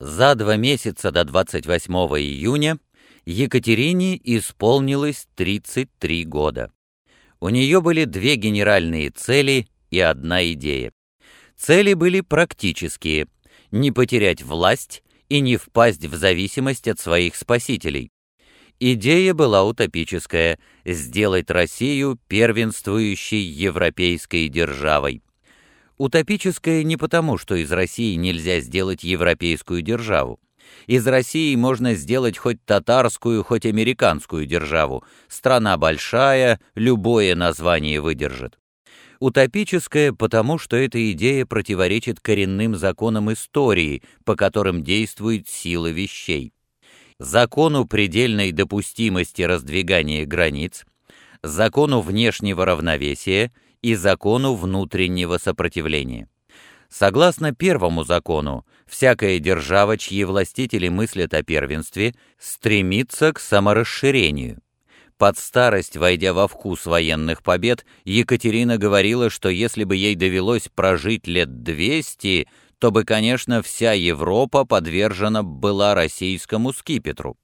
За два месяца до 28 июня Екатерине исполнилось 33 года. У нее были две генеральные цели и одна идея. Цели были практические – не потерять власть и не впасть в зависимость от своих спасителей. Идея была утопическая – сделать Россию первенствующей европейской державой. Утопическое не потому, что из России нельзя сделать европейскую державу. Из России можно сделать хоть татарскую, хоть американскую державу. Страна большая, любое название выдержит. Утопическое потому, что эта идея противоречит коренным законам истории, по которым действует сила вещей. Закону предельной допустимости раздвигания границ, закону внешнего равновесия – и закону внутреннего сопротивления. Согласно первому закону, всякая держава, чьи властители мыслят о первенстве, стремится к саморасширению. Под старость, войдя во вкус военных побед, Екатерина говорила, что если бы ей довелось прожить лет 200, то бы, конечно, вся Европа подвержена была российскому скипетру.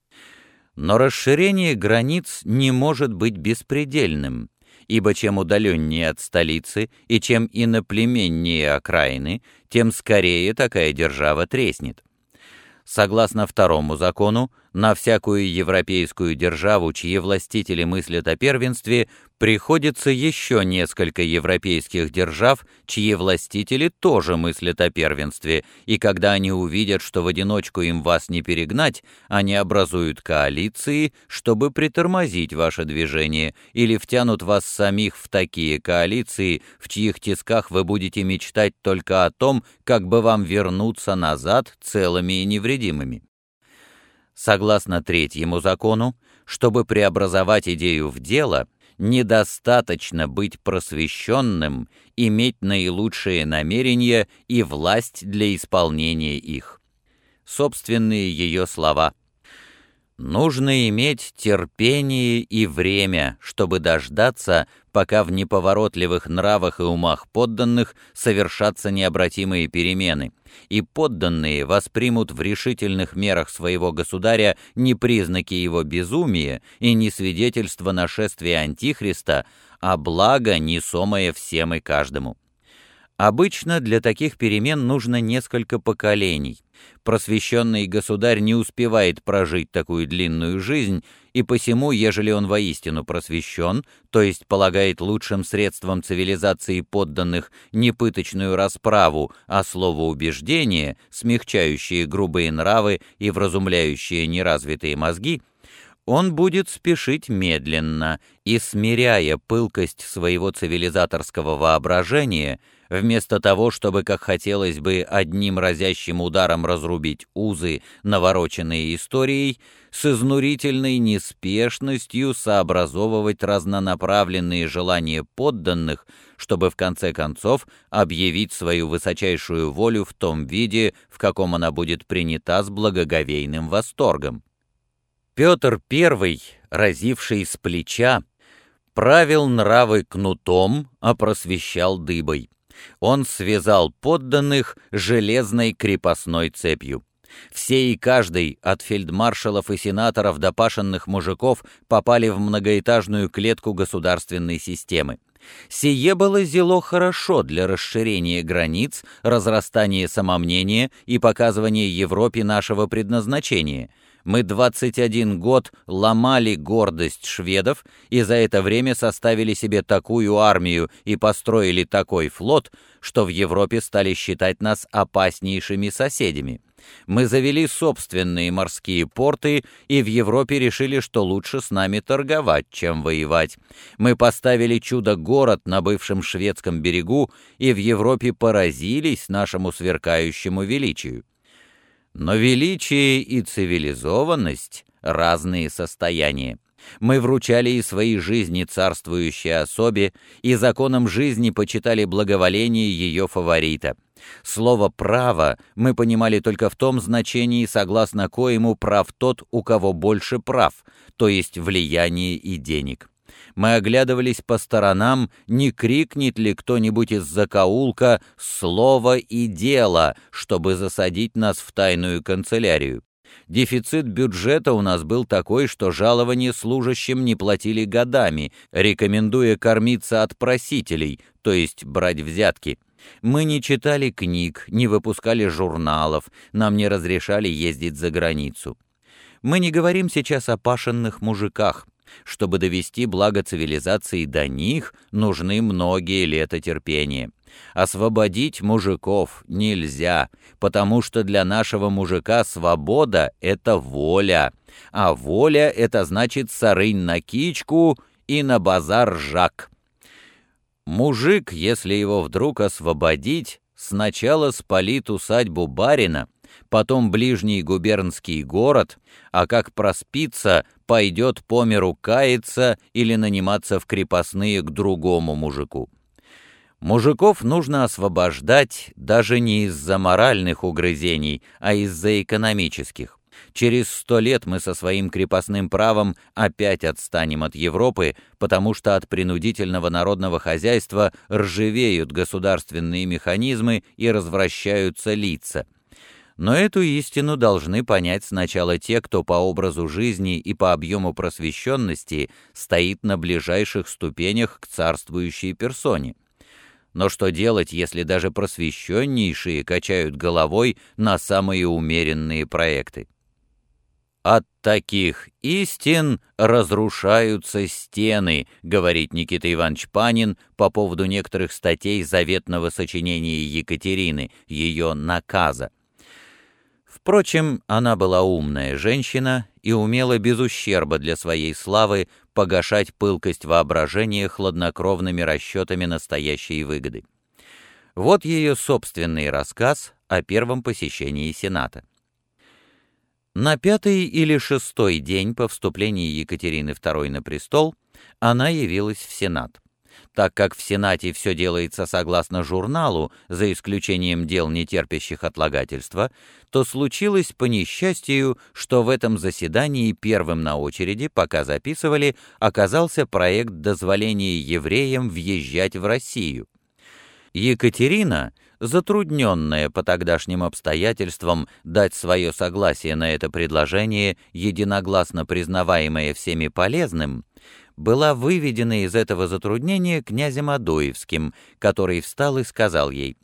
Но расширение границ не может быть беспредельным, ибо чем удаленнее от столицы и чем иноплеменнее окраины, тем скорее такая держава треснет. Согласно второму закону, на всякую европейскую державу, чьи властители мыслят о первенстве, приходится еще несколько европейских держав, чьи властители тоже мыслят о первенстве, и когда они увидят, что в одиночку им вас не перегнать, они образуют коалиции, чтобы притормозить ваше движение, или втянут вас самих в такие коалиции, в чьих тисках вы будете мечтать только о том, как бы вам вернуться назад целыми и невредимыми. Согласно третьему закону, чтобы преобразовать идею в дело, недостаточно быть просвещенным, иметь наилучшие намерения и власть для исполнения их. Собственные ее слова. Нужно иметь терпение и время, чтобы дождаться, пока в неповоротливых нравах и умах подданных совершатся необратимые перемены, и подданные воспримут в решительных мерах своего государя не признаки его безумия и не свидетельство нашествия Антихриста, а благо, несомое всем и каждому. Обычно для таких перемен нужно несколько поколений. Просвещенный государь не успевает прожить такую длинную жизнь, и посему, ежели он воистину просвещен, то есть полагает лучшим средством цивилизации подданных не пыточную расправу, а словоубеждение, смягчающие грубые нравы и вразумляющие неразвитые мозги, он будет спешить медленно и, смиряя пылкость своего цивилизаторского воображения, вместо того, чтобы, как хотелось бы, одним разящим ударом разрубить узы, навороченные историей, с изнурительной неспешностью сообразовывать разнонаправленные желания подданных, чтобы в конце концов объявить свою высочайшую волю в том виде, в каком она будет принята с благоговейным восторгом. Петр I, разивший с плеча, правил нравы кнутом, а просвещал дыбой. Он связал подданных железной крепостной цепью. Все и каждый, от фельдмаршалов и сенаторов до пашенных мужиков, попали в многоэтажную клетку государственной системы. Сие было зело хорошо для расширения границ, разрастания самомнения и показывания Европе нашего предназначения – мы 21 год ломали гордость шведов и за это время составили себе такую армию и построили такой флот, что в Европе стали считать нас опаснейшими соседями. Мы завели собственные морские порты и в Европе решили, что лучше с нами торговать, чем воевать. Мы поставили чудо-город на бывшем шведском берегу и в Европе поразились нашему сверкающему величию. Но величие и цивилизованность — разные состояния. Мы вручали и свои жизни царствующей особе, и законом жизни почитали благоволение ее фаворита. Слово «право» мы понимали только в том значении, согласно коему прав тот, у кого больше прав, то есть влияние и денег. Мы оглядывались по сторонам, не крикнет ли кто-нибудь из закоулка «слово и дело», чтобы засадить нас в тайную канцелярию. Дефицит бюджета у нас был такой, что жалования служащим не платили годами, рекомендуя кормиться от просителей, то есть брать взятки. Мы не читали книг, не выпускали журналов, нам не разрешали ездить за границу. Мы не говорим сейчас о пашенных мужиках. Чтобы довести благо цивилизации до них, нужны многие лета терпения. Освободить мужиков нельзя, потому что для нашего мужика свобода — это воля, а воля — это значит сарынь на кичку и на базар жак. Мужик, если его вдруг освободить, сначала спалит усадьбу барина, потом ближний губернский город, а как проспится, пойдет по миру каяться или наниматься в крепостные к другому мужику. Мужиков нужно освобождать даже не из-за моральных угрызений, а из-за экономических. Через сто лет мы со своим крепостным правом опять отстанем от Европы, потому что от принудительного народного хозяйства ржавеют государственные механизмы и развращаются лица. Но эту истину должны понять сначала те, кто по образу жизни и по объему просвещенности стоит на ближайших ступенях к царствующей персоне. Но что делать, если даже просвещеннейшие качают головой на самые умеренные проекты? «От таких истин разрушаются стены», — говорит Никита Иванович Панин по поводу некоторых статей заветного сочинения Екатерины, ее наказа. Впрочем, она была умная женщина и умела без ущерба для своей славы погашать пылкость воображения хладнокровными расчетами настоящей выгоды. Вот ее собственный рассказ о первом посещении Сената. На пятый или шестой день по вступлении Екатерины II на престол она явилась в Сенат. Так как в Сенате все делается согласно журналу, за исключением дел, не терпящих отлагательства, то случилось по несчастью, что в этом заседании первым на очереди, пока записывали, оказался проект дозволения евреям въезжать в Россию. Екатерина, затрудненная по тогдашним обстоятельствам дать свое согласие на это предложение, единогласно признаваемое всеми полезным, была выведена из этого затруднения князем Адоевским, который встал и сказал ей,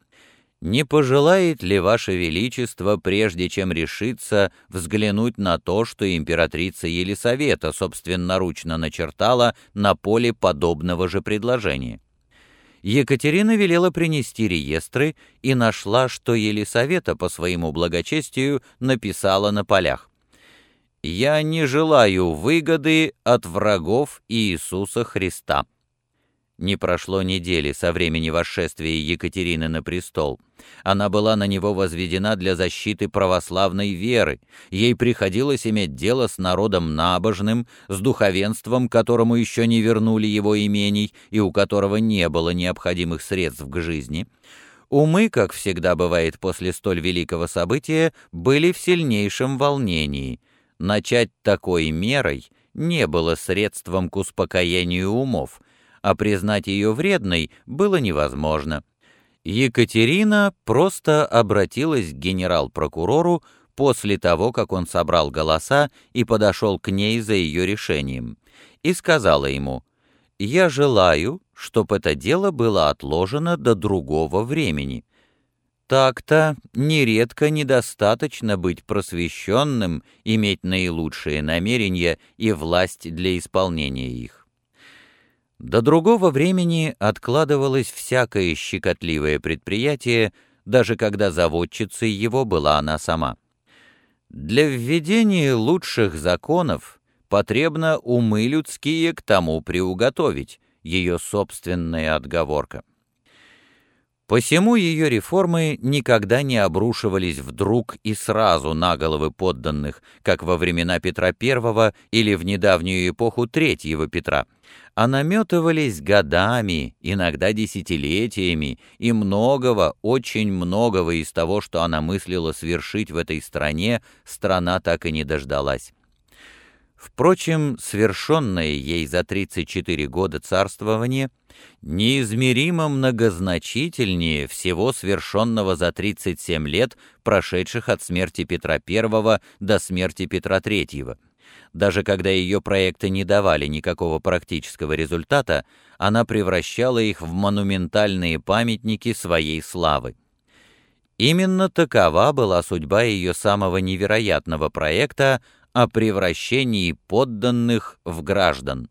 «Не пожелает ли Ваше Величество, прежде чем решиться, взглянуть на то, что императрица Елисавета собственноручно начертала на поле подобного же предложения?» Екатерина велела принести реестры и нашла, что Елисавета по своему благочестию написала на полях. «Я не желаю выгоды от врагов Иисуса Христа». Не прошло недели со времени восшествия Екатерины на престол. Она была на него возведена для защиты православной веры. Ей приходилось иметь дело с народом набожным, с духовенством, которому еще не вернули его имений и у которого не было необходимых средств к жизни. Умы, как всегда бывает после столь великого события, были в сильнейшем волнении — Начать такой мерой не было средством к успокоению умов, а признать ее вредной было невозможно. Екатерина просто обратилась к генерал-прокурору после того, как он собрал голоса и подошел к ней за ее решением, и сказала ему, «Я желаю, чтобы это дело было отложено до другого времени». Так-то нередко недостаточно быть просвещенным, иметь наилучшие намерения и власть для исполнения их. До другого времени откладывалось всякое щекотливое предприятие, даже когда заводчицей его была она сама. Для введения лучших законов потребно умы людские к тому приуготовить, ее собственная отговорка. Посему ее реформы никогда не обрушивались вдруг и сразу на головы подданных, как во времена Петра I или в недавнюю эпоху Третьего Петра, а наметывались годами, иногда десятилетиями, и многого, очень многого из того, что она мыслила свершить в этой стране, страна так и не дождалась. Впрочем, свершенное ей за 34 года царствования неизмеримо многозначительнее всего свершенного за 37 лет, прошедших от смерти Петра I до смерти Петра III. Даже когда ее проекты не давали никакого практического результата, она превращала их в монументальные памятники своей славы. Именно такова была судьба ее самого невероятного проекта о превращении подданных в граждан.